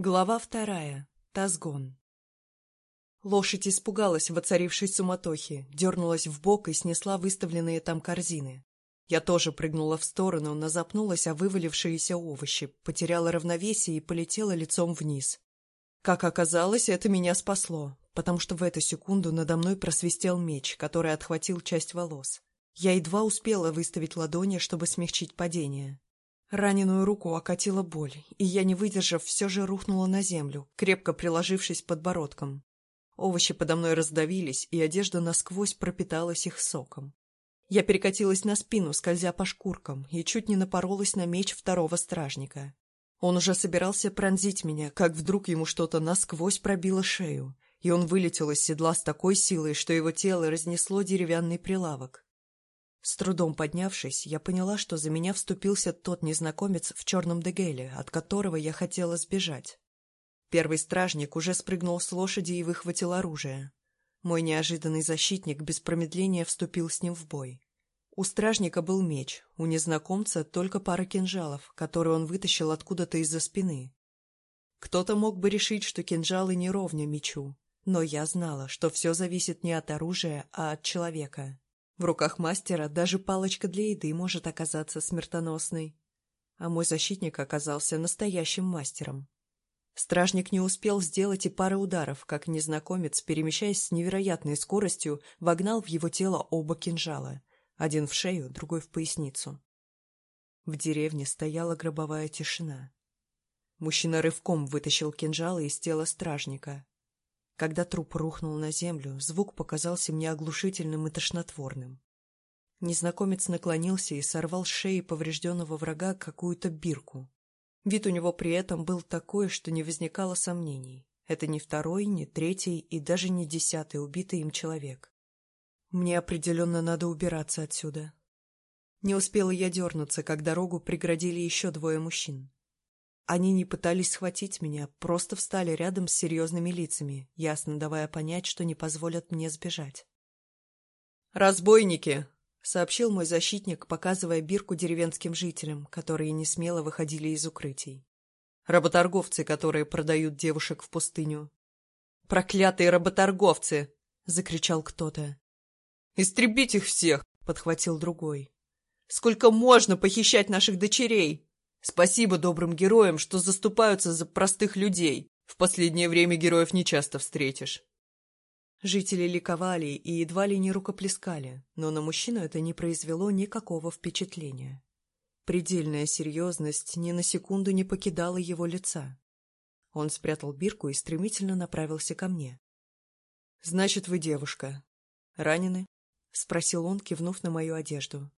Глава вторая. Тазгон. Лошадь испугалась воцарившей суматохи, дернулась в бок и снесла выставленные там корзины. Я тоже прыгнула в сторону, но запнулась о вывалившиеся овощи, потеряла равновесие и полетела лицом вниз. Как оказалось, это меня спасло, потому что в эту секунду надо мной просвистел меч, который отхватил часть волос. Я едва успела выставить ладони, чтобы смягчить падение. Раненую руку окатила боль, и я, не выдержав, все же рухнула на землю, крепко приложившись подбородком. Овощи подо мной раздавились, и одежда насквозь пропиталась их соком. Я перекатилась на спину, скользя по шкуркам, и чуть не напоролась на меч второго стражника. Он уже собирался пронзить меня, как вдруг ему что-то насквозь пробило шею, и он вылетел из седла с такой силой, что его тело разнесло деревянный прилавок. С трудом поднявшись, я поняла, что за меня вступился тот незнакомец в черном дегеле, от которого я хотела сбежать. Первый стражник уже спрыгнул с лошади и выхватил оружие. Мой неожиданный защитник без промедления вступил с ним в бой. У стражника был меч, у незнакомца только пара кинжалов, которые он вытащил откуда-то из-за спины. Кто-то мог бы решить, что кинжалы не ровня мечу, но я знала, что все зависит не от оружия, а от человека. В руках мастера даже палочка для еды может оказаться смертоносной. А мой защитник оказался настоящим мастером. Стражник не успел сделать и пары ударов, как незнакомец, перемещаясь с невероятной скоростью, вогнал в его тело оба кинжала. Один в шею, другой в поясницу. В деревне стояла гробовая тишина. Мужчина рывком вытащил кинжалы из тела стражника, когда труп рухнул на землю, звук показался мне оглушительным и тошнотворным. Незнакомец наклонился и сорвал с шеи поврежденного врага какую-то бирку. Вид у него при этом был такой, что не возникало сомнений. Это не второй, не третий и даже не десятый убитый им человек. Мне определенно надо убираться отсюда. Не успела я дернуться, как дорогу преградили еще двое мужчин. Они не пытались схватить меня, просто встали рядом с серьезными лицами, ясно давая понять, что не позволят мне сбежать. «Разбойники!» — сообщил мой защитник, показывая бирку деревенским жителям, которые не смело выходили из укрытий. «Работорговцы, которые продают девушек в пустыню». «Проклятые работорговцы!» — закричал кто-то. «Истребить их всех!» — подхватил другой. «Сколько можно похищать наших дочерей?» Спасибо добрым героям, что заступаются за простых людей. В последнее время героев нечасто встретишь. Жители ликовали и едва ли не рукоплескали, но на мужчину это не произвело никакого впечатления. Предельная серьезность ни на секунду не покидала его лица. Он спрятал бирку и стремительно направился ко мне. — Значит, вы девушка. Ранены? — спросил он, кивнув на мою одежду.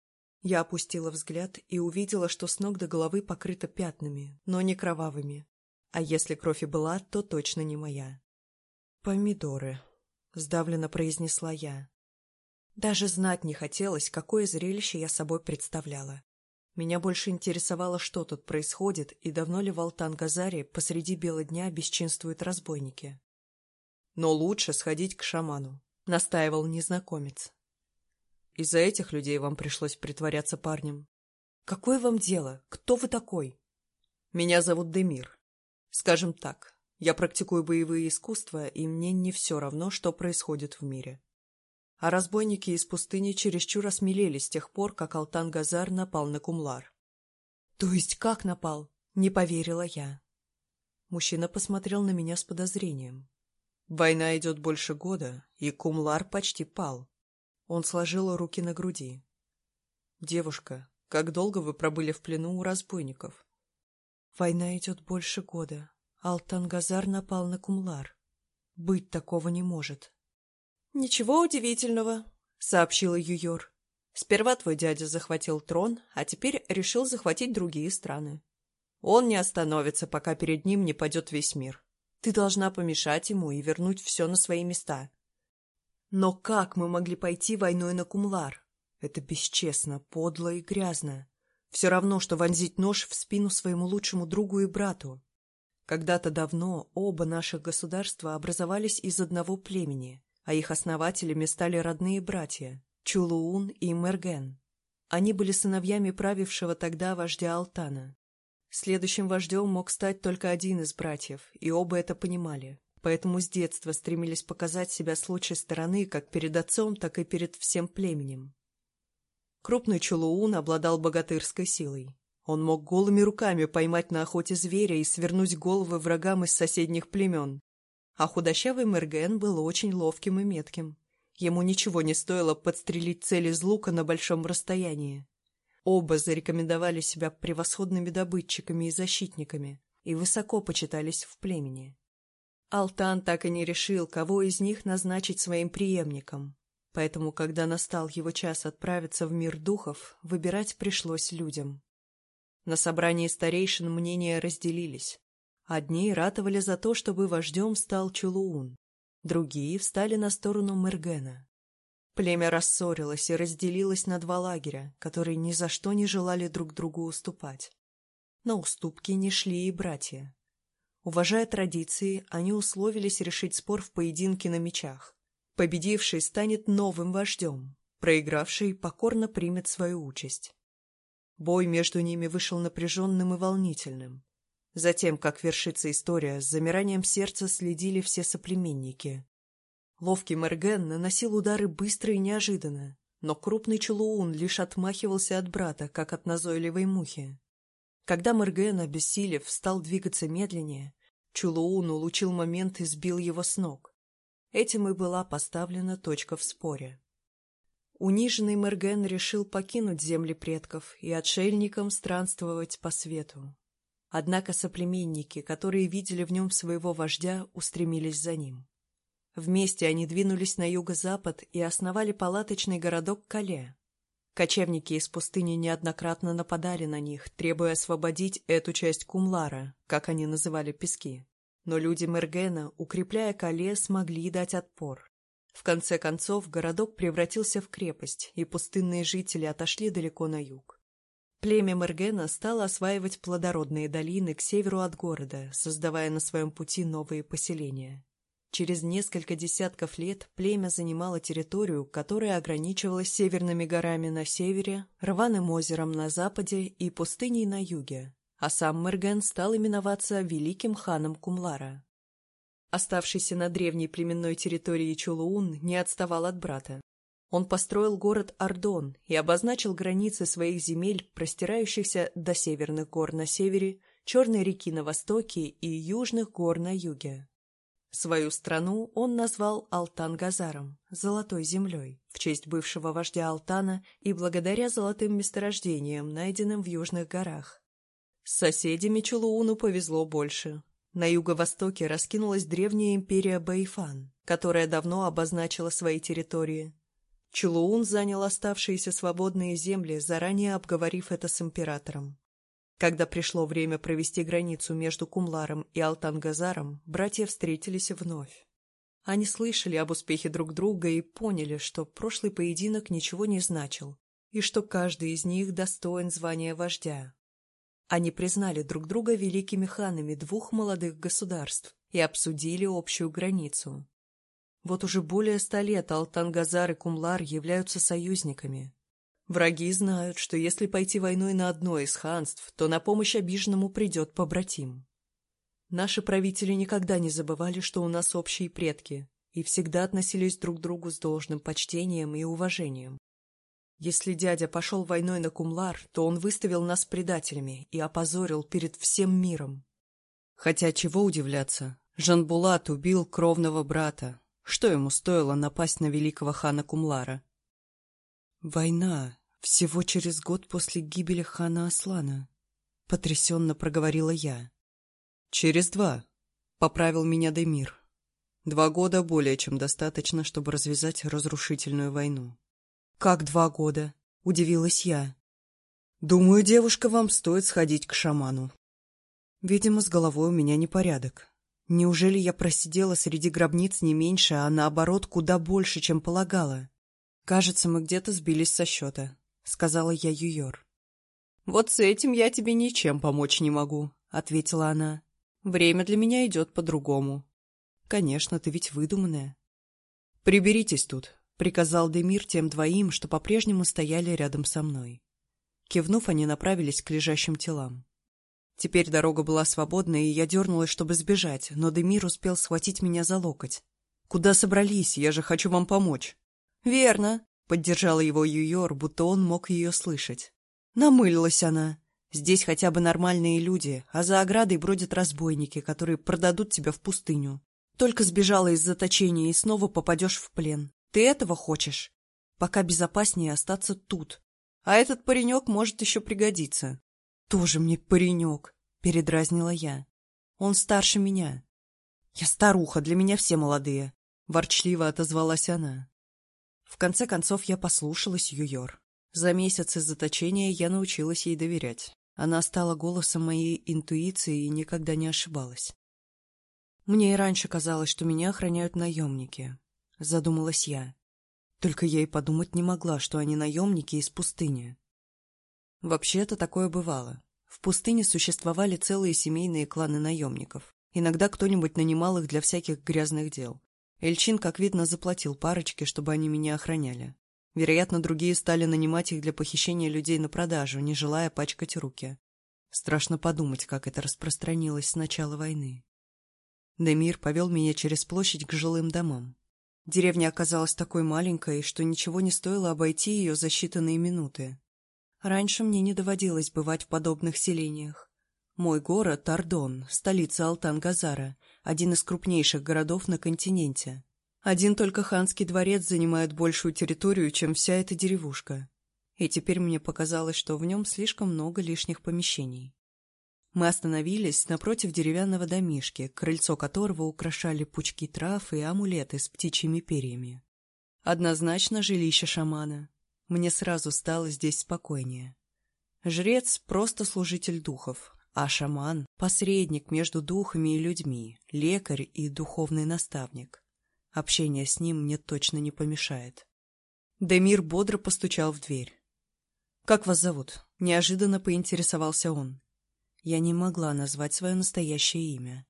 Я опустила взгляд и увидела, что с ног до головы покрыта пятнами, но не кровавыми. А если кровь и была, то точно не моя. «Помидоры», — сдавленно произнесла я. Даже знать не хотелось, какое зрелище я собой представляла. Меня больше интересовало, что тут происходит, и давно ли в Алтан-Газаре посреди бела дня бесчинствуют разбойники. «Но лучше сходить к шаману», — настаивал незнакомец. Из-за этих людей вам пришлось притворяться парнем. Какое вам дело? Кто вы такой? Меня зовут Демир. Скажем так, я практикую боевые искусства, и мне не все равно, что происходит в мире. А разбойники из пустыни чересчур осмелели с тех пор, как Алтан-Газар напал на Кумлар. То есть как напал? Не поверила я. Мужчина посмотрел на меня с подозрением. Война идет больше года, и Кумлар почти пал. Он сложил руки на груди. «Девушка, как долго вы пробыли в плену у разбойников?» «Война идет больше года. Алтангазар напал на Кумлар. Быть такого не может». «Ничего удивительного», — сообщила Юйор. «Сперва твой дядя захватил трон, а теперь решил захватить другие страны. Он не остановится, пока перед ним не падет весь мир. Ты должна помешать ему и вернуть все на свои места. Но как мы могли пойти войной на Кумлар? Это бесчестно, подло и грязно. Все равно, что вонзить нож в спину своему лучшему другу и брату. Когда-то давно оба наших государства образовались из одного племени, а их основателями стали родные братья – Чулуун и Мерген. Они были сыновьями правившего тогда вождя Алтана. Следующим вождем мог стать только один из братьев, и оба это понимали, поэтому с детства стремились показать себя с лучшей стороны как перед отцом, так и перед всем племенем. Крупный Чулуун обладал богатырской силой. Он мог голыми руками поймать на охоте зверя и свернуть головы врагам из соседних племен. А худощавый Мерген был очень ловким и метким. Ему ничего не стоило подстрелить цель из лука на большом расстоянии. Оба зарекомендовали себя превосходными добытчиками и защитниками и высоко почитались в племени. Алтан так и не решил, кого из них назначить своим преемником, поэтому, когда настал его час отправиться в мир духов, выбирать пришлось людям. На собрании старейшин мнения разделились. Одни ратовали за то, чтобы вождем стал Чулуун, другие встали на сторону Мергена. Племя рассорилось и разделилось на два лагеря, которые ни за что не желали друг другу уступать. На уступки не шли и братья. Уважая традиции, они условились решить спор в поединке на мечах. Победивший станет новым вождем, проигравший покорно примет свою участь. Бой между ними вышел напряженным и волнительным. Затем, как вершится история, с замиранием сердца следили все соплеменники. Ловкий Мерген наносил удары быстро и неожиданно, но крупный Чулуун лишь отмахивался от брата, как от назойливой мухи. Когда Мерген, обессилев, стал двигаться медленнее, Чулуун улучил момент и сбил его с ног. Этим и была поставлена точка в споре. Униженный Мерген решил покинуть земли предков и отшельникам странствовать по свету. Однако соплеменники, которые видели в нем своего вождя, устремились за ним. Вместе они двинулись на юго-запад и основали палаточный городок Кале. Кочевники из пустыни неоднократно нападали на них, требуя освободить эту часть Кумлара, как они называли пески. Но люди Мергена, укрепляя Кале, смогли дать отпор. В конце концов, городок превратился в крепость, и пустынные жители отошли далеко на юг. Племя Мергена стало осваивать плодородные долины к северу от города, создавая на своем пути новые поселения. Через несколько десятков лет племя занимало территорию, которая ограничивалась северными горами на севере, рваным озером на западе и пустыней на юге, а сам Мерген стал именоваться Великим ханом Кумлара. Оставшийся на древней племенной территории Чулуун не отставал от брата. Он построил город Ардон и обозначил границы своих земель, простирающихся до северных гор на севере, Черной реки на востоке и южных гор на юге. Свою страну он назвал Алтан-Газаром, «золотой землей», в честь бывшего вождя Алтана и благодаря золотым месторождениям, найденным в южных горах. С соседями Чулууну повезло больше. На юго-востоке раскинулась древняя империя Баифан, которая давно обозначила свои территории. Чулуун занял оставшиеся свободные земли, заранее обговорив это с императором. Когда пришло время провести границу между Кумларом и Алтангазаром, братья встретились вновь. Они слышали об успехе друг друга и поняли, что прошлый поединок ничего не значил, и что каждый из них достоин звания вождя. Они признали друг друга великими ханами двух молодых государств и обсудили общую границу. Вот уже более ста лет Алтангазар и Кумлар являются союзниками. Враги знают, что если пойти войной на одно из ханств, то на помощь обиженному придет побратим. Наши правители никогда не забывали, что у нас общие предки, и всегда относились друг к другу с должным почтением и уважением. Если дядя пошел войной на Кумлар, то он выставил нас предателями и опозорил перед всем миром. Хотя чего удивляться, Жанбулат убил кровного брата. Что ему стоило напасть на великого хана Кумлара? Война, всего через год после гибели хана Аслана, потрясенно проговорила я. Через два, поправил меня Демир. Два года более чем достаточно, чтобы развязать разрушительную войну. Как два года? Удивилась я. Думаю, девушка, вам стоит сходить к шаману. Видимо, с головой у меня непорядок. Неужели я просидела среди гробниц не меньше, а наоборот куда больше, чем полагала? Кажется, мы где-то сбились со счета. — сказала я Юйор. «Вот с этим я тебе ничем помочь не могу», — ответила она. «Время для меня идет по-другому». «Конечно, ты ведь выдуманная». «Приберитесь тут», — приказал Демир тем двоим, что по-прежнему стояли рядом со мной. Кивнув, они направились к лежащим телам. Теперь дорога была свободна, и я дернулась, чтобы сбежать, но Демир успел схватить меня за локоть. «Куда собрались? Я же хочу вам помочь». «Верно», — поддержала его Юйор, будто он мог ее слышать. Намылилась она. Здесь хотя бы нормальные люди, а за оградой бродят разбойники, которые продадут тебя в пустыню. Только сбежала из заточения и снова попадешь в плен. Ты этого хочешь? Пока безопаснее остаться тут. А этот паренек может еще пригодиться. Тоже мне паренек, передразнила я. Он старше меня. Я старуха, для меня все молодые, ворчливо отозвалась она. В конце концов я послушалась Юйор. За месяцы заточения я научилась ей доверять. Она стала голосом моей интуиции и никогда не ошибалась. Мне и раньше казалось, что меня охраняют наемники. Задумалась я. Только я и подумать не могла, что они наемники из пустыни. Вообще-то такое бывало. В пустыне существовали целые семейные кланы наемников. Иногда кто-нибудь нанимал их для всяких грязных дел. Эльчин, как видно, заплатил парочке, чтобы они меня охраняли. Вероятно, другие стали нанимать их для похищения людей на продажу, не желая пачкать руки. Страшно подумать, как это распространилось с начала войны. Демир повел меня через площадь к жилым домам. Деревня оказалась такой маленькой, что ничего не стоило обойти ее за считанные минуты. Раньше мне не доводилось бывать в подобных селениях. Мой город — Тардон, столица Алтан-Газара, один из крупнейших городов на континенте. Один только ханский дворец занимает большую территорию, чем вся эта деревушка. И теперь мне показалось, что в нем слишком много лишних помещений. Мы остановились напротив деревянного домишки, крыльцо которого украшали пучки трав и амулеты с птичьими перьями. Однозначно жилище шамана. Мне сразу стало здесь спокойнее. Жрец — просто служитель духов, а шаман — посредник между духами и людьми, лекарь и духовный наставник. Общение с ним мне точно не помешает. Демир бодро постучал в дверь. «Как вас зовут?» — неожиданно поинтересовался он. Я не могла назвать свое настоящее имя.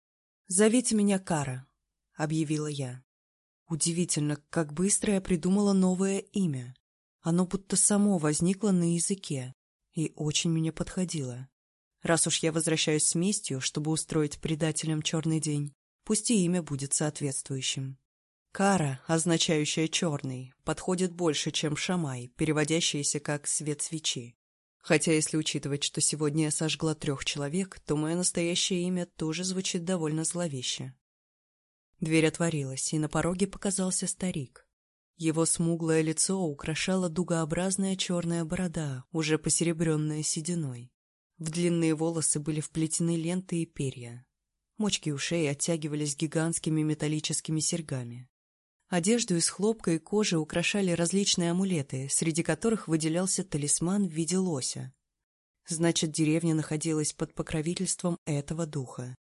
«Зовите меня Кара», — объявила я. Удивительно, как быстро я придумала новое имя. Оно будто само возникло на языке и очень мне подходило. Раз уж я возвращаюсь с местью, чтобы устроить предателям черный день, пусть и имя будет соответствующим. Кара, означающая «черный», подходит больше, чем шамай, переводящийся как «свет свечи». Хотя, если учитывать, что сегодня я сожгла трех человек, то мое настоящее имя тоже звучит довольно зловеще. Дверь отворилась, и на пороге показался старик. Его смуглое лицо украшала дугообразная черная борода, уже посеребренная сединой. В длинные волосы были вплетены ленты и перья. Мочки ушей оттягивались гигантскими металлическими серьгами. Одежду из хлопка и кожи украшали различные амулеты, среди которых выделялся талисман в виде лося. Значит, деревня находилась под покровительством этого духа.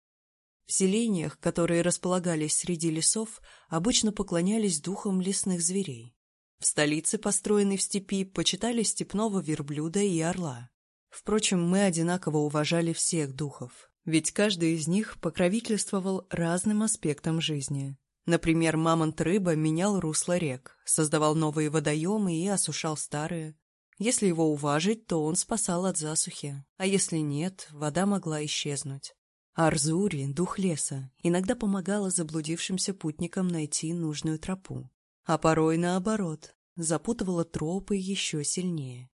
В селениях, которые располагались среди лесов, обычно поклонялись духам лесных зверей. В столице, построенной в степи, почитали степного верблюда и орла. Впрочем, мы одинаково уважали всех духов, ведь каждый из них покровительствовал разным аспектам жизни. Например, мамонт-рыба менял русло рек, создавал новые водоемы и осушал старые. Если его уважить, то он спасал от засухи, а если нет, вода могла исчезнуть. Арзури, дух леса, иногда помогала заблудившимся путникам найти нужную тропу, а порой наоборот, запутывала тропы еще сильнее.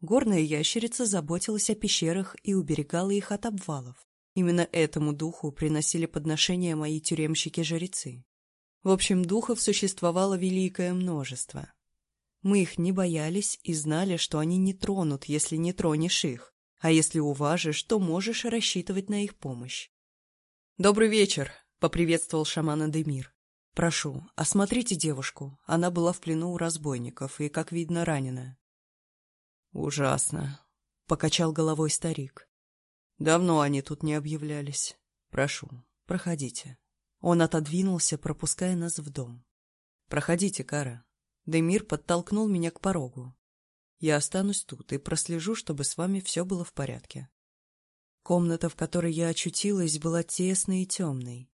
Горная ящерица заботилась о пещерах и уберегала их от обвалов. Именно этому духу приносили подношения мои тюремщики-жрецы. В общем, духов существовало великое множество. Мы их не боялись и знали, что они не тронут, если не тронешь их, а если уважишь, то можешь рассчитывать на их помощь. «Добрый вечер!» — поприветствовал шамана Демир. «Прошу, осмотрите девушку. Она была в плену у разбойников и, как видно, ранена». «Ужасно!» — покачал головой старик. «Давно они тут не объявлялись. Прошу, проходите». Он отодвинулся, пропуская нас в дом. «Проходите, Кара». Демир подтолкнул меня к порогу. «Я останусь тут и прослежу, чтобы с вами все было в порядке». Комната, в которой я очутилась, была тесной и темной.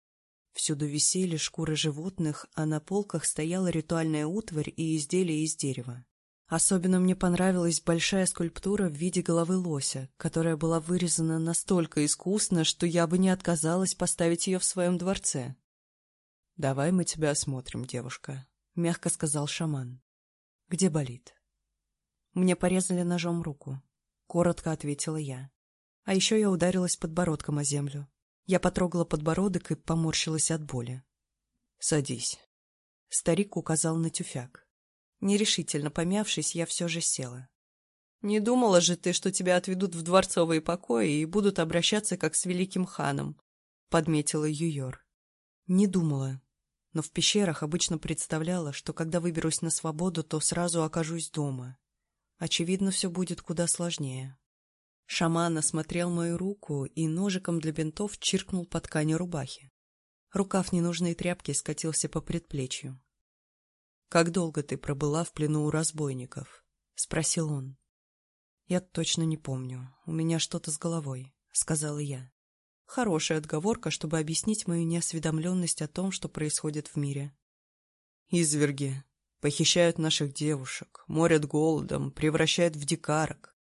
Всюду висели шкуры животных, а на полках стояла ритуальная утварь и изделия из дерева. Особенно мне понравилась большая скульптура в виде головы лося, которая была вырезана настолько искусно, что я бы не отказалась поставить ее в своем дворце. «Давай мы тебя осмотрим, девушка», — мягко сказал шаман. «Где болит?» Мне порезали ножом руку. Коротко ответила я. А еще я ударилась подбородком о землю. Я потрогала подбородок и поморщилась от боли. «Садись». Старик указал на тюфяк. Нерешительно помявшись, я все же села. «Не думала же ты, что тебя отведут в дворцовые покои и будут обращаться как с великим ханом», — подметила Юйор. «Не думала, но в пещерах обычно представляла, что когда выберусь на свободу, то сразу окажусь дома. Очевидно, все будет куда сложнее». Шаман осмотрел мою руку и ножиком для бинтов чиркнул по ткани рубахи. Рукав ненужной тряпки скатился по предплечью. «Как долго ты пробыла в плену у разбойников?» — спросил он. «Я точно не помню. У меня что-то с головой», — сказала я. Хорошая отговорка, чтобы объяснить мою неосведомленность о том, что происходит в мире. «Изверги похищают наших девушек, морят голодом, превращают в дикарок.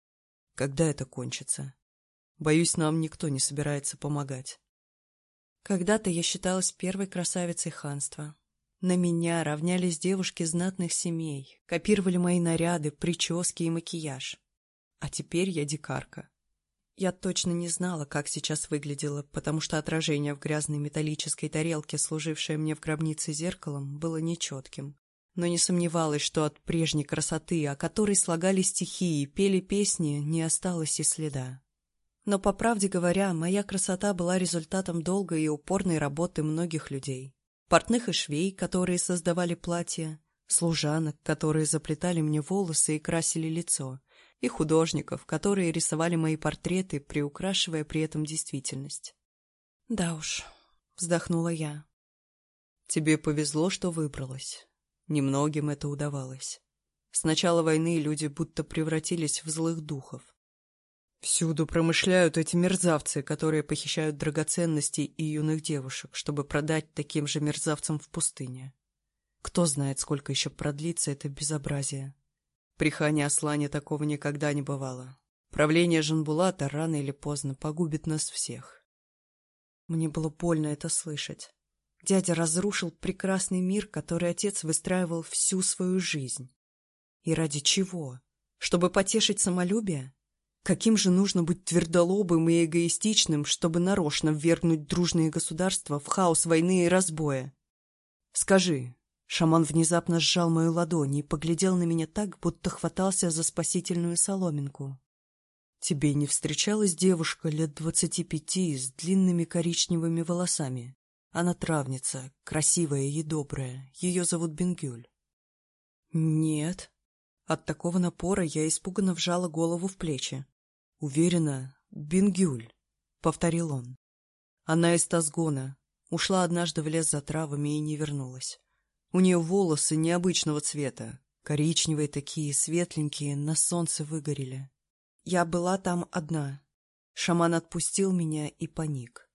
Когда это кончится? Боюсь, нам никто не собирается помогать». Когда-то я считалась первой красавицей ханства, на меня равнялись девушки знатных семей, копировали мои наряды, прически и макияж. А теперь я дикарка. Я точно не знала, как сейчас выглядела, потому что отражение в грязной металлической тарелке, служившее мне в гробнице зеркалом, было нечетким. Но не сомневалась, что от прежней красоты, о которой слагали стихи и пели песни, не осталось и следа. Но, по правде говоря, моя красота была результатом долгой и упорной работы многих людей портных и швей, которые создавали платья, служанок, которые заплетали мне волосы и красили лицо, и художников, которые рисовали мои портреты, приукрашивая при этом действительность. «Да уж», — вздохнула я. «Тебе повезло, что выбралась. Немногим это удавалось. С начала войны люди будто превратились в злых духов. Всюду промышляют эти мерзавцы, которые похищают драгоценности и юных девушек, чтобы продать таким же мерзавцам в пустыне. Кто знает, сколько еще продлится это безобразие. При хане Аслане такого никогда не бывало. Правление Жанбулата рано или поздно погубит нас всех. Мне было больно это слышать. Дядя разрушил прекрасный мир, который отец выстраивал всю свою жизнь. И ради чего? Чтобы потешить самолюбие? Каким же нужно быть твердолобым и эгоистичным, чтобы нарочно ввергнуть дружные государства в хаос войны и разбоя? Скажи. Шаман внезапно сжал мою ладонь и поглядел на меня так, будто хватался за спасительную соломинку. Тебе не встречалась девушка лет двадцати пяти с длинными коричневыми волосами? Она травница, красивая и добрая. Ее зовут Бенгюль. Нет. От такого напора я испуганно вжала голову в плечи. «Уверена, Бингюль», — повторил он. Она из Тазгона. Ушла однажды в лес за травами и не вернулась. У нее волосы необычного цвета, коричневые такие, светленькие, на солнце выгорели. Я была там одна. Шаман отпустил меня и паник.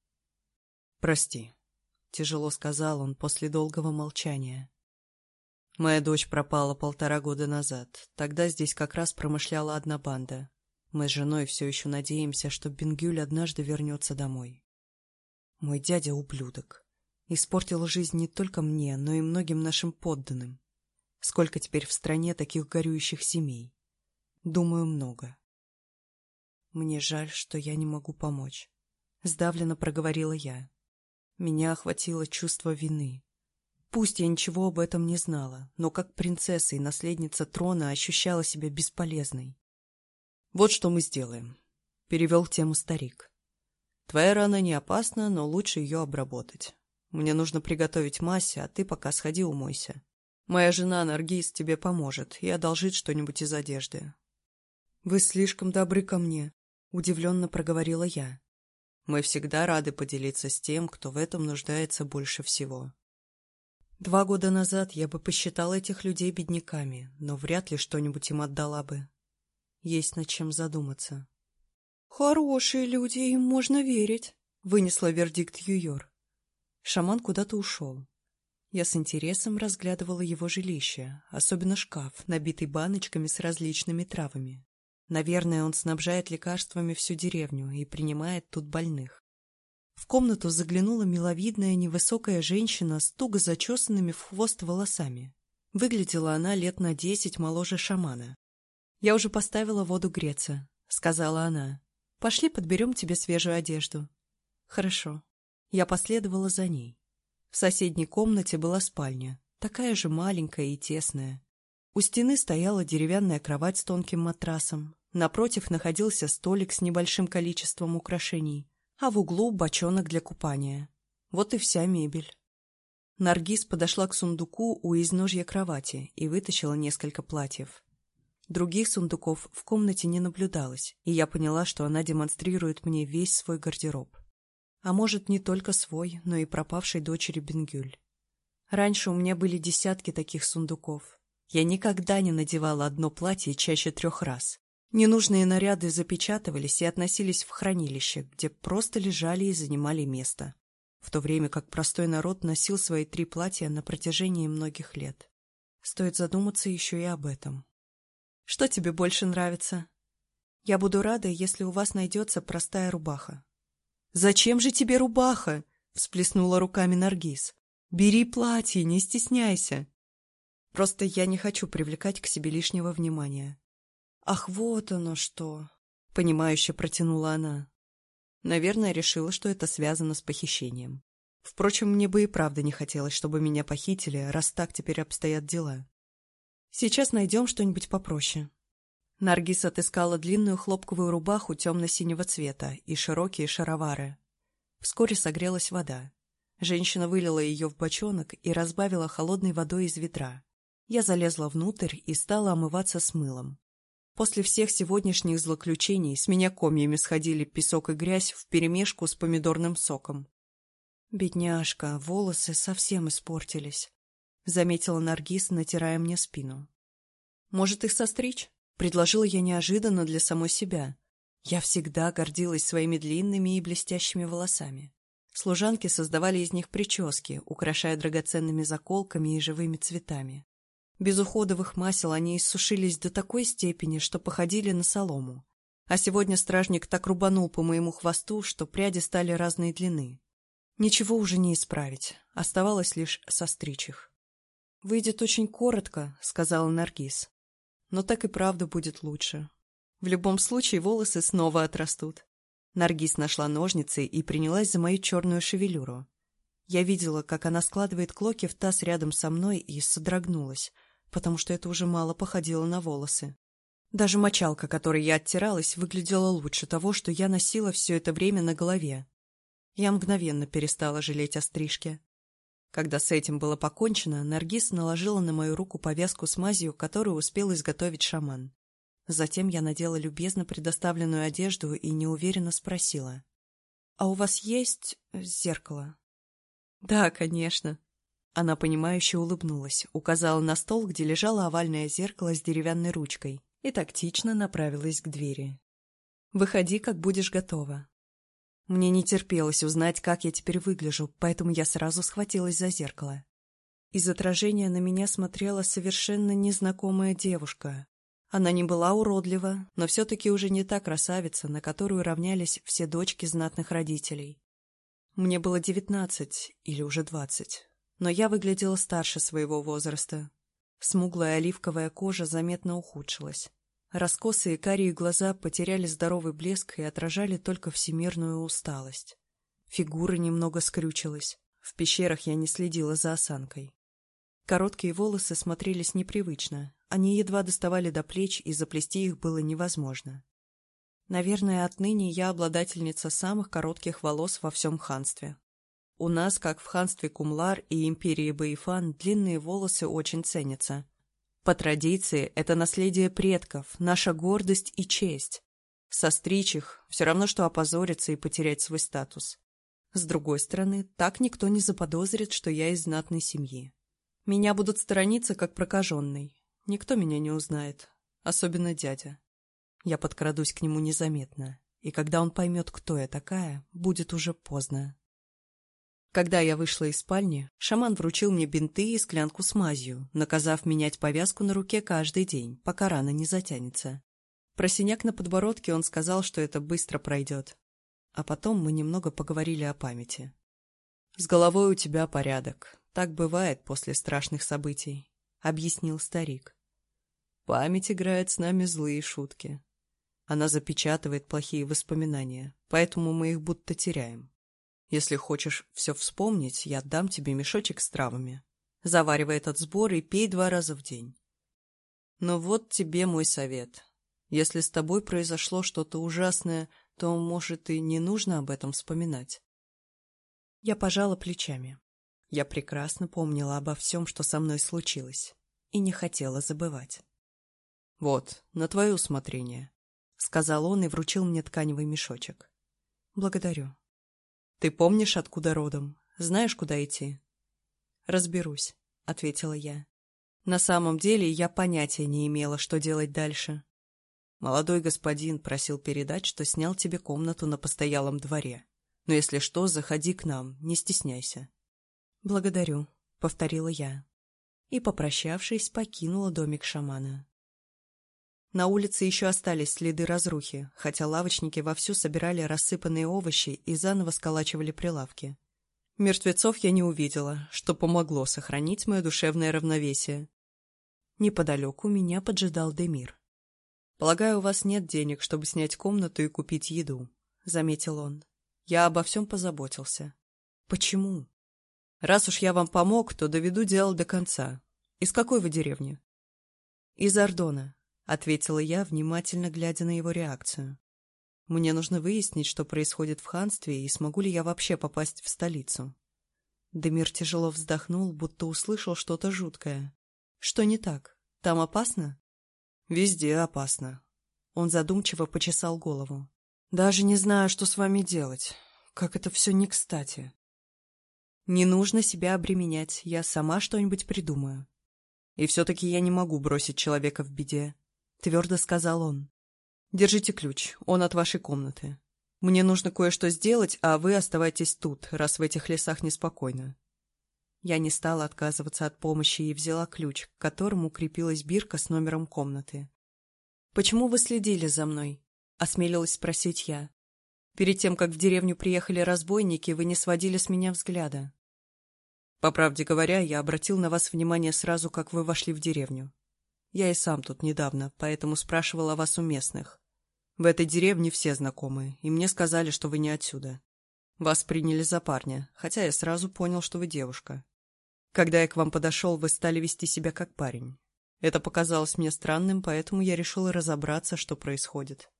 «Прости», — тяжело сказал он после долгого молчания. «Моя дочь пропала полтора года назад. Тогда здесь как раз промышляла одна банда. Мы с женой все еще надеемся, что Бенгюль однажды вернется домой. Мой дядя — ублюдок. Испортил жизнь не только мне, но и многим нашим подданным. Сколько теперь в стране таких горюющих семей? Думаю, много. Мне жаль, что я не могу помочь. Сдавленно проговорила я. Меня охватило чувство вины. Пусть я ничего об этом не знала, но как принцесса и наследница трона ощущала себя бесполезной. «Вот что мы сделаем», — перевел тему старик. «Твоя рана не опасна, но лучше ее обработать. Мне нужно приготовить мазь, а ты пока сходи умойся. Моя жена Наргиз тебе поможет и одолжит что-нибудь из одежды». «Вы слишком добры ко мне», — удивленно проговорила я. «Мы всегда рады поделиться с тем, кто в этом нуждается больше всего». Два года назад я бы посчитала этих людей бедняками, но вряд ли что-нибудь им отдала бы. Есть над чем задуматься. «Хорошие люди, им можно верить», — вынесла вердикт Юйор. Шаман куда-то ушел. Я с интересом разглядывала его жилище, особенно шкаф, набитый баночками с различными травами. Наверное, он снабжает лекарствами всю деревню и принимает тут больных. В комнату заглянула миловидная невысокая женщина с туго зачесанными в хвост волосами. Выглядела она лет на десять моложе шамана. «Я уже поставила воду греться», — сказала она. «Пошли подберем тебе свежую одежду». «Хорошо». Я последовала за ней. В соседней комнате была спальня, такая же маленькая и тесная. У стены стояла деревянная кровать с тонким матрасом. Напротив находился столик с небольшим количеством украшений, а в углу бочонок для купания. Вот и вся мебель. Наргиз подошла к сундуку у изножья кровати и вытащила несколько платьев. Других сундуков в комнате не наблюдалось, и я поняла, что она демонстрирует мне весь свой гардероб. А может, не только свой, но и пропавшей дочери Бенгюль. Раньше у меня были десятки таких сундуков. Я никогда не надевала одно платье чаще трех раз. Ненужные наряды запечатывались и относились в хранилище, где просто лежали и занимали место, в то время как простой народ носил свои три платья на протяжении многих лет. Стоит задуматься еще и об этом. Что тебе больше нравится? Я буду рада, если у вас найдется простая рубаха. «Зачем же тебе рубаха?» — всплеснула руками Наргиз. «Бери платье, не стесняйся». «Просто я не хочу привлекать к себе лишнего внимания». «Ах, вот оно что!» — понимающе протянула она. Наверное, решила, что это связано с похищением. Впрочем, мне бы и правда не хотелось, чтобы меня похитили, раз так теперь обстоят дела. Сейчас найдем что-нибудь попроще. Наргиз отыскала длинную хлопковую рубаху темно-синего цвета и широкие шаровары. Вскоре согрелась вода. Женщина вылила ее в бочонок и разбавила холодной водой из ведра. Я залезла внутрь и стала омываться с мылом. После всех сегодняшних злоключений с меня комьями сходили песок и грязь вперемешку с помидорным соком. «Бедняжка, волосы совсем испортились», — заметила Наргиз, натирая мне спину. «Может, их состричь?» Предложила я неожиданно для самой себя. Я всегда гордилась своими длинными и блестящими волосами. Служанки создавали из них прически, украшая драгоценными заколками и живыми цветами. Без уходовых масел они иссушились до такой степени, что походили на солому. А сегодня стражник так рубанул по моему хвосту, что пряди стали разной длины. Ничего уже не исправить, оставалось лишь состричь их. «Выйдет очень коротко», — сказала Наргиз но так и правда будет лучше. В любом случае волосы снова отрастут. Наргиз нашла ножницы и принялась за мою черную шевелюру. Я видела, как она складывает клоки в таз рядом со мной и содрогнулась, потому что это уже мало походило на волосы. Даже мочалка, которой я оттиралась, выглядела лучше того, что я носила все это время на голове. Я мгновенно перестала жалеть о стрижке. Когда с этим было покончено, Наргиз наложила на мою руку повязку с мазью, которую успел изготовить шаман. Затем я надела любезно предоставленную одежду и неуверенно спросила. «А у вас есть зеркало?» «Да, конечно». Она понимающе улыбнулась, указала на стол, где лежало овальное зеркало с деревянной ручкой, и тактично направилась к двери. «Выходи, как будешь готова. Мне не терпелось узнать, как я теперь выгляжу, поэтому я сразу схватилась за зеркало. Из отражения на меня смотрела совершенно незнакомая девушка. Она не была уродлива, но все-таки уже не та красавица, на которую равнялись все дочки знатных родителей. Мне было девятнадцать или уже двадцать, но я выглядела старше своего возраста. Смуглая оливковая кожа заметно ухудшилась. Раскосые карие глаза потеряли здоровый блеск и отражали только всемирную усталость. Фигура немного скрючилась. В пещерах я не следила за осанкой. Короткие волосы смотрелись непривычно. Они едва доставали до плеч, и заплести их было невозможно. Наверное, отныне я обладательница самых коротких волос во всем ханстве. У нас, как в ханстве Кумлар и империи Баифан, длинные волосы очень ценятся, по традиции, это наследие предков, наша гордость и честь. Состричь их – все равно, что опозориться и потерять свой статус. С другой стороны, так никто не заподозрит, что я из знатной семьи. Меня будут сторониться, как прокаженный. Никто меня не узнает, особенно дядя. Я подкрадусь к нему незаметно, и когда он поймет, кто я такая, будет уже поздно. Когда я вышла из спальни, шаман вручил мне бинты и склянку с мазью, наказав менять повязку на руке каждый день, пока рана не затянется. Про синяк на подбородке он сказал, что это быстро пройдет. А потом мы немного поговорили о памяти. «С головой у тебя порядок. Так бывает после страшных событий», — объяснил старик. «Память играет с нами злые шутки. Она запечатывает плохие воспоминания, поэтому мы их будто теряем. Если хочешь все вспомнить, я дам тебе мешочек с травами. Заваривай этот сбор и пей два раза в день. Но вот тебе мой совет. Если с тобой произошло что-то ужасное, то, может, и не нужно об этом вспоминать. Я пожала плечами. Я прекрасно помнила обо всем, что со мной случилось, и не хотела забывать. «Вот, на твое усмотрение», — сказал он и вручил мне тканевый мешочек. «Благодарю», «Ты помнишь, откуда родом? Знаешь, куда идти?» «Разберусь», — ответила я. На самом деле я понятия не имела, что делать дальше. Молодой господин просил передать, что снял тебе комнату на постоялом дворе. Но если что, заходи к нам, не стесняйся. «Благодарю», — повторила я. И, попрощавшись, покинула домик шамана. На улице еще остались следы разрухи, хотя лавочники вовсю собирали рассыпанные овощи и заново сколачивали прилавки. Мертвецов я не увидела, что помогло сохранить мое душевное равновесие. Неподалеку меня поджидал Демир. «Полагаю, у вас нет денег, чтобы снять комнату и купить еду», — заметил он. «Я обо всем позаботился». «Почему?» «Раз уж я вам помог, то доведу дело до конца. Из какой вы деревни?» «Из Ордона», — ответила я, внимательно глядя на его реакцию. «Мне нужно выяснить, что происходит в ханстве, и смогу ли я вообще попасть в столицу». Демир тяжело вздохнул, будто услышал что-то жуткое. «Что не так? Там опасно?» «Везде опасно». Он задумчиво почесал голову. «Даже не знаю, что с вами делать. Как это все не кстати». «Не нужно себя обременять, я сама что-нибудь придумаю. И все-таки я не могу бросить человека в беде. — твердо сказал он. «Держите ключ, он от вашей комнаты. Мне нужно кое-что сделать, а вы оставайтесь тут, раз в этих лесах неспокойно». Я не стала отказываться от помощи и взяла ключ, к которому крепилась бирка с номером комнаты. «Почему вы следили за мной?» — осмелилась спросить я. «Перед тем, как в деревню приехали разбойники, вы не сводили с меня взгляда». «По правде говоря, я обратил на вас внимание сразу, как вы вошли в деревню. Я и сам тут недавно, поэтому спрашивал о вас у местных. В этой деревне все знакомы, и мне сказали, что вы не отсюда. Вас приняли за парня, хотя я сразу понял, что вы девушка. Когда я к вам подошел, вы стали вести себя как парень. Это показалось мне странным, поэтому я решил разобраться, что происходит.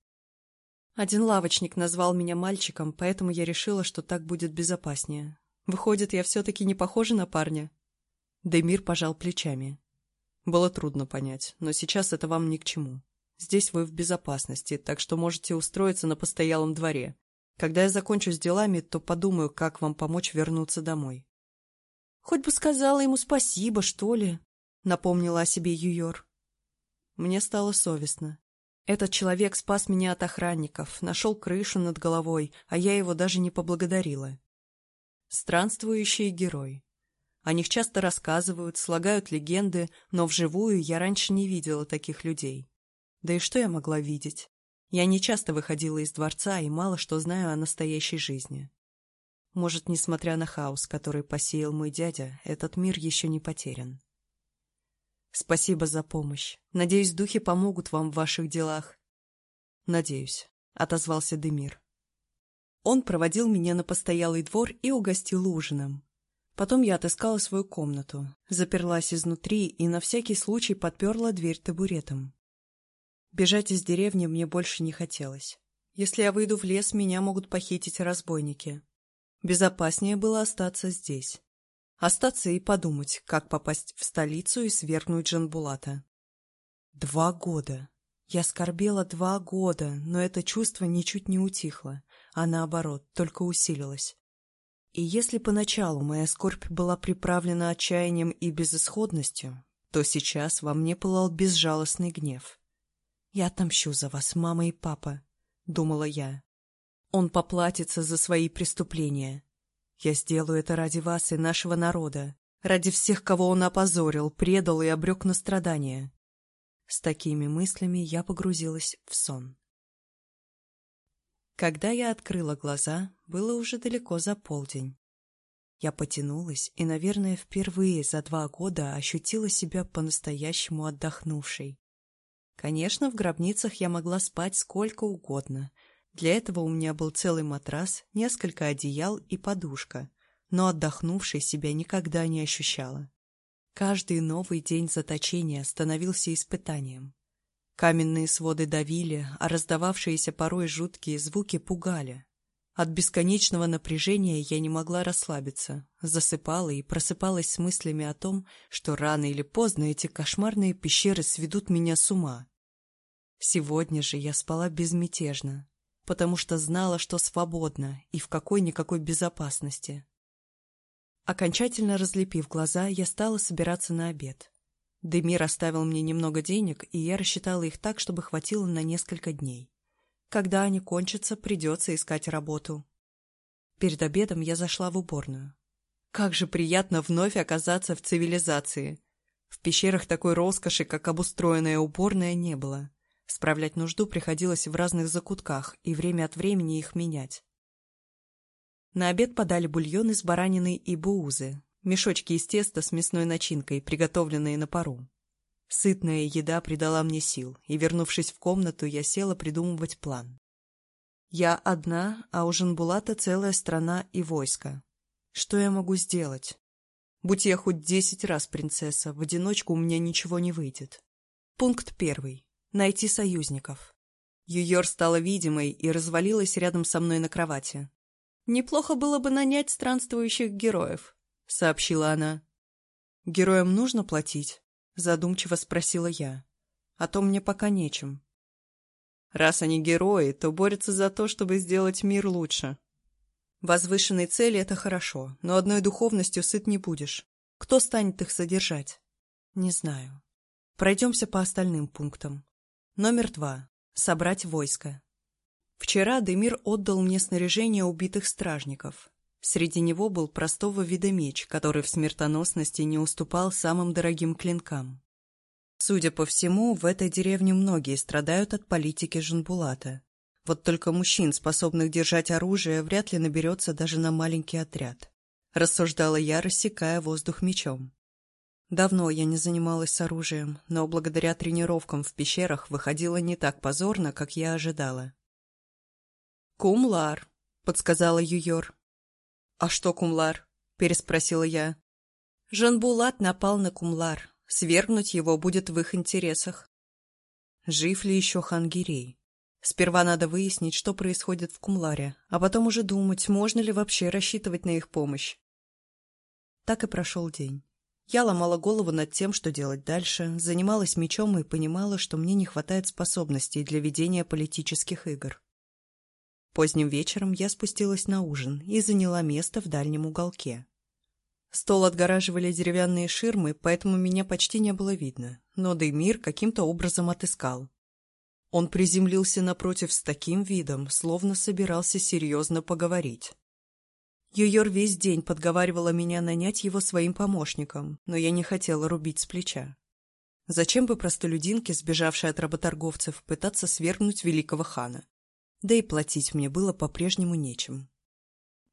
Один лавочник назвал меня мальчиком, поэтому я решила, что так будет безопаснее. Выходит, я все-таки не похожа на парня? Демир пожал плечами. Было трудно понять, но сейчас это вам ни к чему. Здесь вы в безопасности, так что можете устроиться на постоялом дворе. Когда я закончу с делами, то подумаю, как вам помочь вернуться домой. Хоть бы сказала ему спасибо, что ли, напомнила о себе Юйор. Мне стало совестно. Этот человек спас меня от охранников, нашел крышу над головой, а я его даже не поблагодарила. Странствующий герой. О них часто рассказывают, слагают легенды, но вживую я раньше не видела таких людей. Да и что я могла видеть? Я не часто выходила из дворца и мало что знаю о настоящей жизни. Может, несмотря на хаос, который посеял мой дядя, этот мир еще не потерян. Спасибо за помощь. Надеюсь, духи помогут вам в ваших делах. Надеюсь, — отозвался Демир. Он проводил меня на постоялый двор и угостил ужином. Потом я отыскала свою комнату, заперлась изнутри и на всякий случай подперла дверь табуретом. Бежать из деревни мне больше не хотелось. Если я выйду в лес, меня могут похитить разбойники. Безопаснее было остаться здесь. Остаться и подумать, как попасть в столицу и свергнуть Джанбулата. Два года. Я скорбела два года, но это чувство ничуть не утихло, а наоборот, только усилилось. И если поначалу моя скорбь была приправлена отчаянием и безысходностью, то сейчас во мне пылал безжалостный гнев. «Я отомщу за вас, мама и папа», — думала я. «Он поплатится за свои преступления. Я сделаю это ради вас и нашего народа, ради всех, кого он опозорил, предал и обрек на страдания. С такими мыслями я погрузилась в сон. Когда я открыла глаза, было уже далеко за полдень. Я потянулась и, наверное, впервые за два года ощутила себя по-настоящему отдохнувшей. Конечно, в гробницах я могла спать сколько угодно. Для этого у меня был целый матрас, несколько одеял и подушка, но отдохнувшей себя никогда не ощущала. Каждый новый день заточения становился испытанием. Каменные своды давили, а раздававшиеся порой жуткие звуки пугали. От бесконечного напряжения я не могла расслабиться, засыпала и просыпалась с мыслями о том, что рано или поздно эти кошмарные пещеры сведут меня с ума. Сегодня же я спала безмятежно, потому что знала, что свободна и в какой-никакой безопасности. Окончательно разлепив глаза, я стала собираться на обед. Демир оставил мне немного денег, и я рассчитала их так, чтобы хватило на несколько дней. Когда они кончатся, придется искать работу. Перед обедом я зашла в уборную. Как же приятно вновь оказаться в цивилизации. В пещерах такой роскоши, как обустроенная уборная, не было. Справлять нужду приходилось в разных закутках и время от времени их менять. На обед подали бульон из баранины и буузы, мешочки из теста с мясной начинкой, приготовленные на пару. Сытная еда придала мне сил, и, вернувшись в комнату, я села придумывать план. Я одна, а у Жанбулата целая страна и войско. Что я могу сделать? Будь я хоть десять раз принцесса, в одиночку у меня ничего не выйдет. Пункт первый. Найти союзников. Юйор стала видимой и развалилась рядом со мной на кровати. «Неплохо было бы нанять странствующих героев», — сообщила она. «Героям нужно платить?» — задумчиво спросила я. «А то мне пока нечем». «Раз они герои, то борются за то, чтобы сделать мир лучше». «Возвышенные цели — это хорошо, но одной духовностью сыт не будешь. Кто станет их содержать?» «Не знаю. Пройдемся по остальным пунктам. Номер два. Собрать войско. Вчера Демир отдал мне снаряжение убитых стражников. Среди него был простого вида меч, который в смертоносности не уступал самым дорогим клинкам. Судя по всему, в этой деревне многие страдают от политики Жанбулата. Вот только мужчин, способных держать оружие, вряд ли наберется даже на маленький отряд. Рассуждала я, рассекая воздух мечом. Давно я не занималась оружием, но благодаря тренировкам в пещерах выходило не так позорно, как я ожидала. «Кумлар», — подсказала Юйор. «А что Кумлар?» — переспросила я. Жанбулат напал на Кумлар. Свергнуть его будет в их интересах. Жив ли еще Хангирей? Сперва надо выяснить, что происходит в Кумларе, а потом уже думать, можно ли вообще рассчитывать на их помощь. Так и прошел день. Я ломала голову над тем, что делать дальше, занималась мечом и понимала, что мне не хватает способностей для ведения политических игр. Поздним вечером я спустилась на ужин и заняла место в дальнем уголке. Стол отгораживали деревянные ширмы, поэтому меня почти не было видно, но Деймир каким-то образом отыскал. Он приземлился напротив с таким видом, словно собирался серьезно поговорить. Юйор весь день подговаривала меня нанять его своим помощником, но я не хотела рубить с плеча. Зачем бы простолюдинке, сбежавшей от работорговцев, пытаться свергнуть великого хана? Да и платить мне было по-прежнему нечем.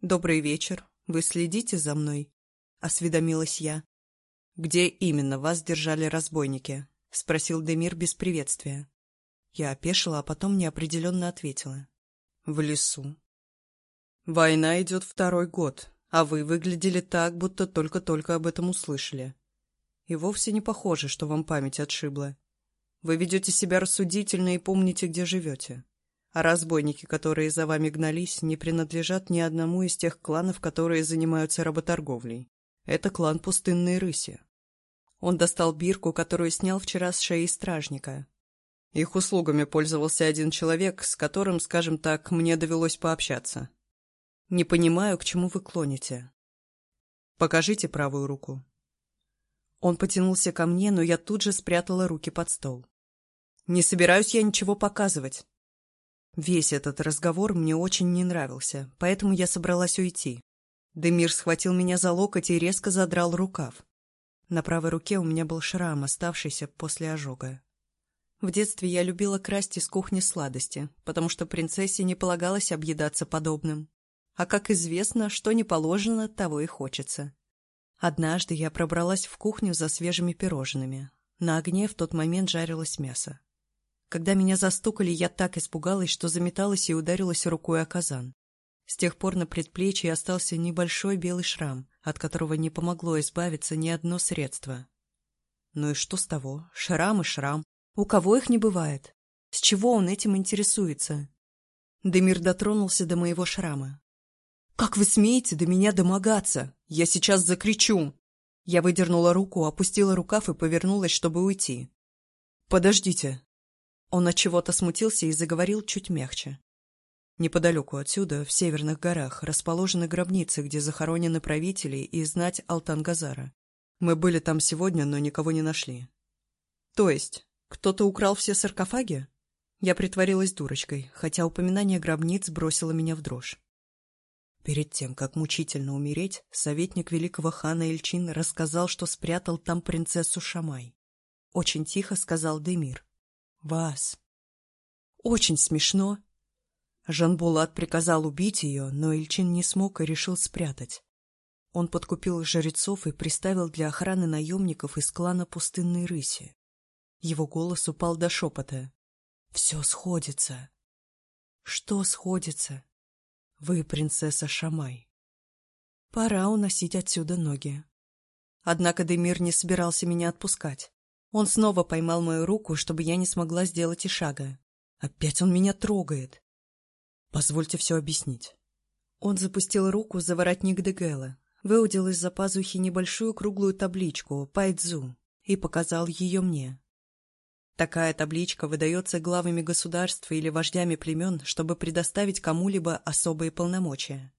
«Добрый вечер. Вы следите за мной?» — осведомилась я. «Где именно вас держали разбойники?» — спросил Демир без приветствия. Я опешила, а потом неопределенно ответила. «В лесу». «Война идет второй год, а вы выглядели так, будто только-только об этом услышали. И вовсе не похоже, что вам память отшибла. Вы ведете себя рассудительно и помните, где живете а разбойники, которые за вами гнались, не принадлежат ни одному из тех кланов, которые занимаются работорговлей. Это клан Пустынной Рыси. Он достал бирку, которую снял вчера с шеи стражника. Их услугами пользовался один человек, с которым, скажем так, мне довелось пообщаться. Не понимаю, к чему вы клоните. Покажите правую руку. Он потянулся ко мне, но я тут же спрятала руки под стол. Не собираюсь я ничего показывать. Весь этот разговор мне очень не нравился, поэтому я собралась уйти. Демир схватил меня за локоть и резко задрал рукав. На правой руке у меня был шрам, оставшийся после ожога. В детстве я любила красть из кухни сладости, потому что принцессе не полагалось объедаться подобным. А как известно, что не положено, того и хочется. Однажды я пробралась в кухню за свежими пирожными. На огне в тот момент жарилось мясо. Когда меня застукали, я так испугалась, что заметалась и ударилась рукой о казан. С тех пор на предплечье остался небольшой белый шрам, от которого не помогло избавиться ни одно средство. Ну и что с того? Шрам и шрам. У кого их не бывает? С чего он этим интересуется? Демир дотронулся до моего шрама. «Как вы смеете до меня домогаться? Я сейчас закричу!» Я выдернула руку, опустила рукав и повернулась, чтобы уйти. «Подождите!» Он от чего-то смутился и заговорил чуть мягче. Неподалеку отсюда, в северных горах, расположены гробницы, где захоронены правители и знать Алтангазара. Мы были там сегодня, но никого не нашли. То есть, кто-то украл все саркофаги? Я притворилась дурочкой, хотя упоминание гробниц бросило меня в дрожь. Перед тем, как мучительно умереть, советник великого хана Эльчин рассказал, что спрятал там принцессу Шамай. Очень тихо сказал Демир. «Вас». «Очень смешно Жанбулат приказал убить ее, но Ильчин не смог и решил спрятать. Он подкупил жрецов и приставил для охраны наемников из клана пустынной рыси. Его голос упал до шепота. «Все сходится». «Что сходится?» «Вы принцесса Шамай». «Пора уносить отсюда ноги». Однако Демир не собирался меня отпускать. Он снова поймал мою руку, чтобы я не смогла сделать и шага. Опять он меня трогает. Позвольте все объяснить. Он запустил руку за воротник Дегела, выудил из-за пазухи небольшую круглую табличку «Пайдзу» и показал ее мне. Такая табличка выдается главами государства или вождями племен, чтобы предоставить кому-либо особые полномочия.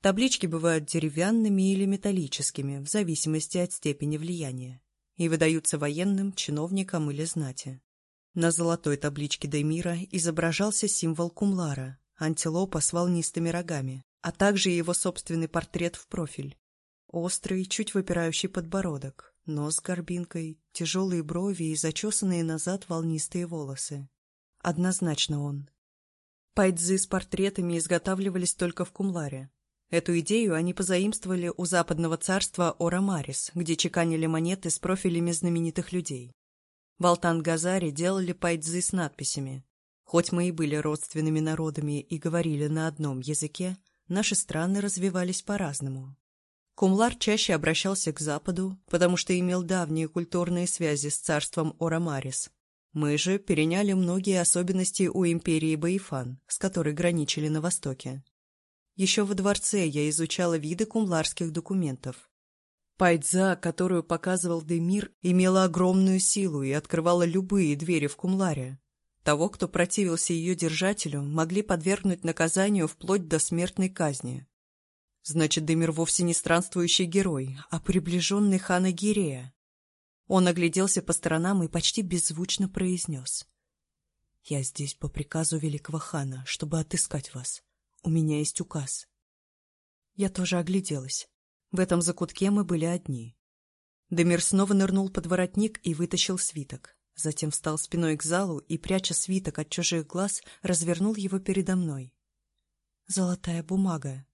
Таблички бывают деревянными или металлическими, в зависимости от степени влияния, и выдаются военным, чиновникам или знати. На золотой табличке Демира изображался символ Кумлара, антилопа с волнистыми рогами, а также его собственный портрет в профиль. Острый, чуть выпирающий подбородок, нос с горбинкой, тяжелые брови и зачесанные назад волнистые волосы. Однозначно он. Пайдзы с портретами изготавливались только в Кумларе. Эту идею они позаимствовали у западного царства Орамарис, где чеканили монеты с профилями знаменитых людей. В Алтан-Газаре делали пайдзы с надписями Хоть мы и были родственными народами и говорили на одном языке, наши страны развивались по-разному. Кумлар чаще обращался к Западу, потому что имел давние культурные связи с царством Орамарис. Мы же переняли многие особенности у империи Баифан, с которой граничили на Востоке. Еще во дворце я изучала виды кумларских документов. Пайдза, которую показывал Демир, имела огромную силу и открывала любые двери в Кумларе. Того, кто противился ее держателю, могли подвергнуть наказанию вплоть до смертной казни. Значит, Демир вовсе не странствующий герой, а приближенный хана Гирея. Он огляделся по сторонам и почти беззвучно произнес. «Я здесь по приказу великого хана, чтобы отыскать вас. У меня есть указ». Я тоже огляделась. В этом закутке мы были одни. Демир снова нырнул под воротник и вытащил свиток. Затем встал спиной к залу и, пряча свиток от чужих глаз, развернул его передо мной. Золотая бумага.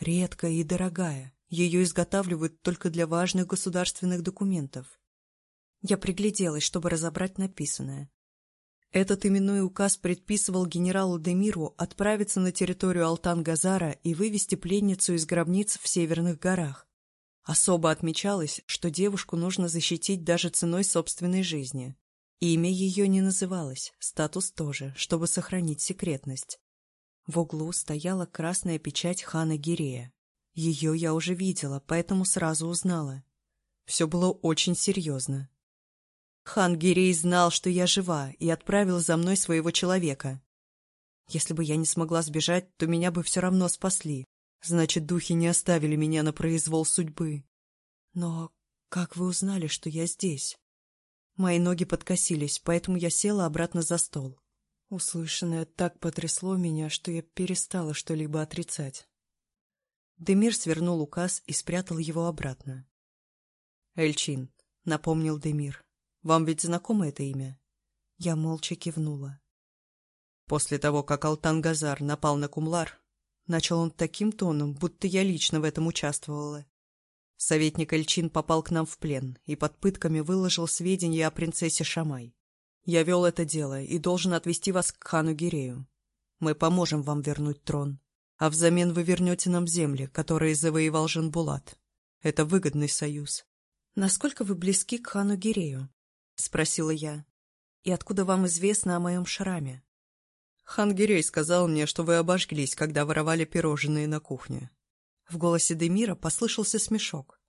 Редкая и дорогая. Ее изготавливают только для важных государственных документов. Я пригляделась, чтобы разобрать написанное. Этот именной указ предписывал генералу Демиру отправиться на территорию Алтан-Газара и вывести пленницу из гробниц в северных горах. Особо отмечалось, что девушку нужно защитить даже ценой собственной жизни. Имя ее не называлось, статус тоже, чтобы сохранить секретность. В углу стояла красная печать хана Гирея. Ее я уже видела, поэтому сразу узнала. Все было очень серьезно. Хан Гирей знал, что я жива, и отправил за мной своего человека. Если бы я не смогла сбежать, то меня бы все равно спасли, Значит, духи не оставили меня на произвол судьбы. Но как вы узнали, что я здесь? Мои ноги подкосились, поэтому я села обратно за стол. Услышанное так потрясло меня, что я перестала что-либо отрицать. Демир свернул указ и спрятал его обратно. «Эльчин», — напомнил Демир, — «вам ведь знакомо это имя?» Я молча кивнула. После того, как Алтан-Газар напал на Кумлар, начал он таким тоном, будто я лично в этом участвовала. Советник Эльчин попал к нам в плен и под пытками выложил сведения о принцессе Шамай. Я вел это дело и должен отвести вас к хану Гирею. Мы поможем вам вернуть трон, а взамен вы вернете нам земли, которые завоевал Жанбулат. Это выгодный союз. — Насколько вы близки к хану Гирею? — спросила я. — И откуда вам известно о моем шраме? Хан Гирей сказал мне, что вы обожглись, когда воровали пирожные на кухне. В голосе Демира послышался смешок.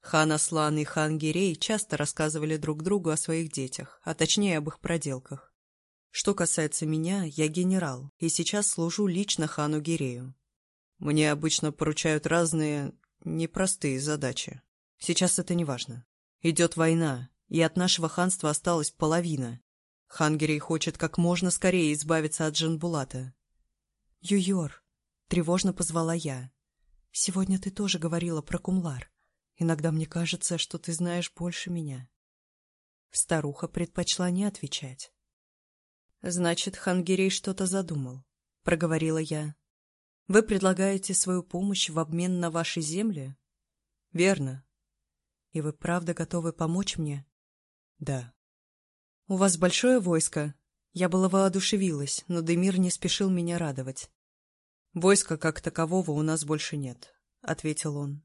Хан Аслан и хан Гирей часто рассказывали друг другу о своих детях, а точнее об их проделках. Что касается меня, я генерал, и сейчас служу лично хану Гирею. Мне обычно поручают разные непростые задачи. Сейчас это не важно. Идет война, и от нашего ханства осталась половина. Хан Гирей хочет как можно скорее избавиться от Джанбулата. «Юйор», — тревожно позвала я, — «сегодня ты тоже говорила про Кумлар. Иногда мне кажется, что ты знаешь больше меня. Старуха предпочла не отвечать. Значит, Хангирей что-то задумал, проговорила я. Вы предлагаете свою помощь в обмен на ваши земли? Верно. И вы правда готовы помочь мне? Да. У вас большое войско. Я была воодушевилась, но Демир не спешил меня радовать. Войска как такового у нас больше нет, ответил он.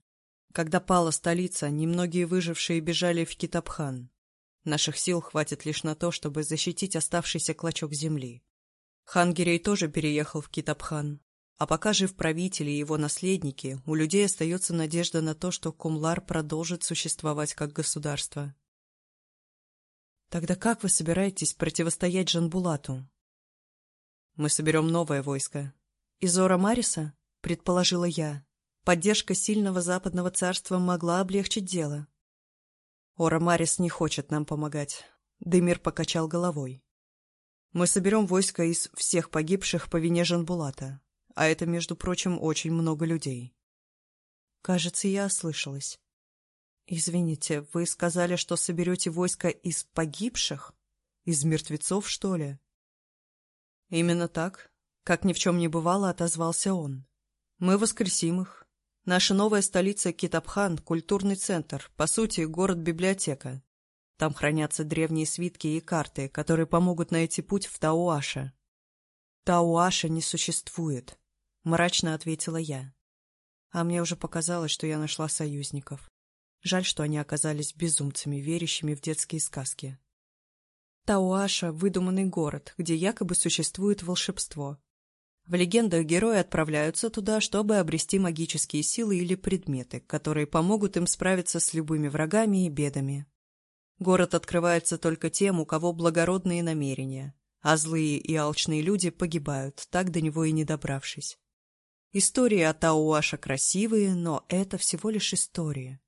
Когда пала столица, немногие выжившие бежали в Китабхан. Наших сил хватит лишь на то, чтобы защитить оставшийся клочок земли. Хан Гирей тоже переехал в Китабхан. А пока жив правитель и его наследники, у людей остается надежда на то, что Кумлар продолжит существовать как государство. Тогда как вы собираетесь противостоять Жанбулату? Мы соберем новое войско. Изора Мариса? Предположила я. Поддержка сильного западного царства могла облегчить дело. Ора Марис не хочет нам помогать. Демир покачал головой. Мы соберем войско из всех погибших по вине Жанбулата, а это, между прочим, очень много людей. Кажется, я ослышалась. Извините, вы сказали, что соберете войско из погибших? Из мертвецов, что ли? Именно так, как ни в чем не бывало, отозвался он. Мы воскресим их, Наша новая столица Китабхан – культурный центр, по сути, город-библиотека. Там хранятся древние свитки и карты, которые помогут найти путь в Тауаша. Тауаша не существует, мрачно ответила я. А мне уже показалось, что я нашла союзников. Жаль, что они оказались безумцами, верящими в детские сказки. Тауаша – выдуманный город, где якобы существует волшебство. В легендах герои отправляются туда, чтобы обрести магические силы или предметы, которые помогут им справиться с любыми врагами и бедами. Город открывается только тем, у кого благородные намерения, а злые и алчные люди погибают, так до него и не добравшись. Истории о Тауаша красивые, но это всего лишь история.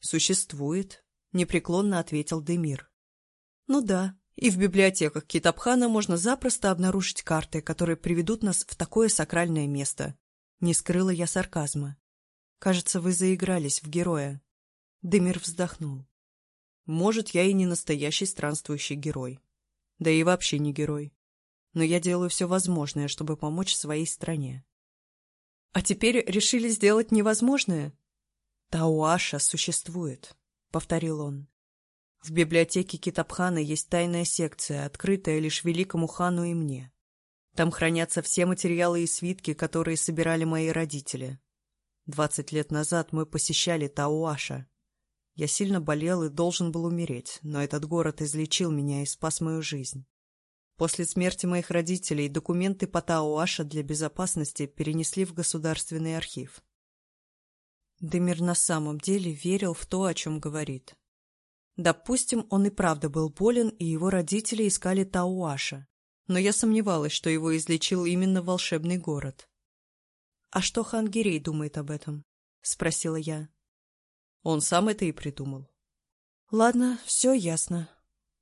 «Существует», — непреклонно ответил Демир. «Ну да, и в библиотеках Китабхана можно запросто обнаружить карты, которые приведут нас в такое сакральное место. Не скрыла я сарказма. Кажется, вы заигрались в героя. Демир вздохнул. Может, я и не настоящий странствующий герой. Да и вообще не герой. Но я делаю все возможное, чтобы помочь своей стране. А теперь решили сделать невозможное? Тауаша существует, — повторил он. В библиотеке Китабхана есть тайная секция, открытая лишь великому хану и мне. Там хранятся все материалы и свитки, которые собирали мои родители. Двадцать лет назад мы посещали Тауаша. Я сильно болел и должен был умереть, но этот город излечил меня и спас мою жизнь. После смерти моих родителей документы по Тауаша для безопасности перенесли в государственный архив. Демир на самом деле верил в то, о чем говорит. Допустим, он и правда был болен, и его родители искали Тауаша. Но я сомневалась, что его излечил именно волшебный город. «А что хан Гирей думает об этом?» — спросила я. Он сам это и придумал. «Ладно, все ясно.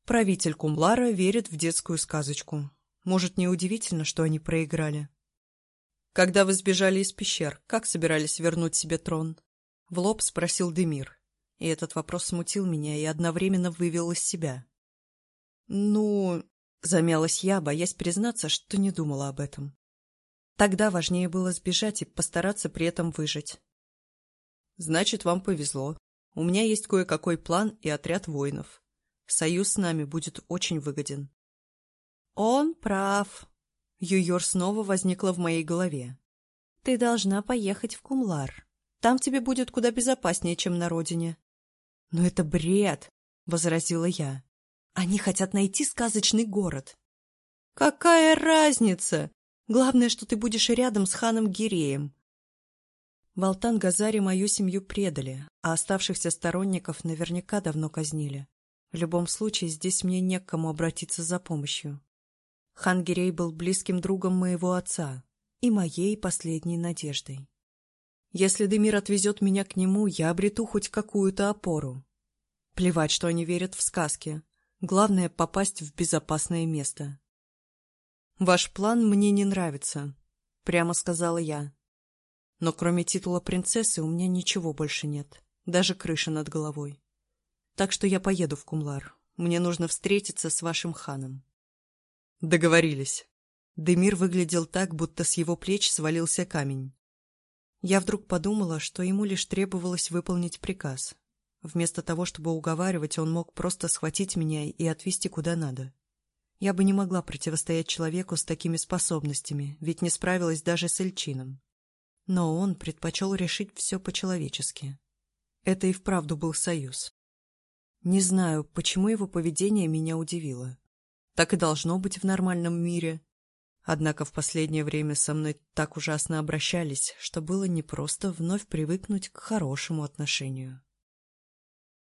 Правитель Кумлара верит в детскую сказочку. Может, неудивительно, что они проиграли?» Когда вы сбежали из пещер, как собирались вернуть себе трон? В лоб спросил Демир. И этот вопрос смутил меня и одновременно вывел из себя. Ну, замялась я, боясь признаться, что не думала об этом. Тогда важнее было сбежать и постараться при этом выжить. Значит, вам повезло. У меня есть кое-какой план и отряд воинов. Союз с нами будет очень выгоден. Он прав. Юйор снова возникла в моей голове. Ты должна поехать в Кумлар. Там тебе будет куда безопаснее, чем на родине. Но это бред, возразила я. Они хотят найти сказочный город. Какая разница? Главное, что ты будешь рядом с ханом Гиреем. В Алтан-Газаре мою семью предали, а оставшихся сторонников наверняка давно казнили. В любом случае, здесь мне не к кому обратиться за помощью. Хан Гирей был близким другом моего отца и моей последней надеждой. Если Демир отвезет меня к нему, я обрету хоть какую-то опору. Плевать, что они верят в сказки. Главное — попасть в безопасное место. «Ваш план мне не нравится», — прямо сказала я. Но кроме титула принцессы у меня ничего больше нет, даже крыши над головой. Так что я поеду в Кумлар. Мне нужно встретиться с вашим ханом. Договорились. Демир выглядел так, будто с его плеч свалился камень. Я вдруг подумала, что ему лишь требовалось выполнить приказ. Вместо того, чтобы уговаривать, он мог просто схватить меня и отвезти куда надо. Я бы не могла противостоять человеку с такими способностями, ведь не справилась даже с Эльчином. Но он предпочел решить все по-человечески. Это и вправду был союз. Не знаю, почему его поведение меня удивило. Так и должно быть в нормальном мире. Однако в последнее время со мной так ужасно обращались, что было непросто вновь привыкнуть к хорошему отношению.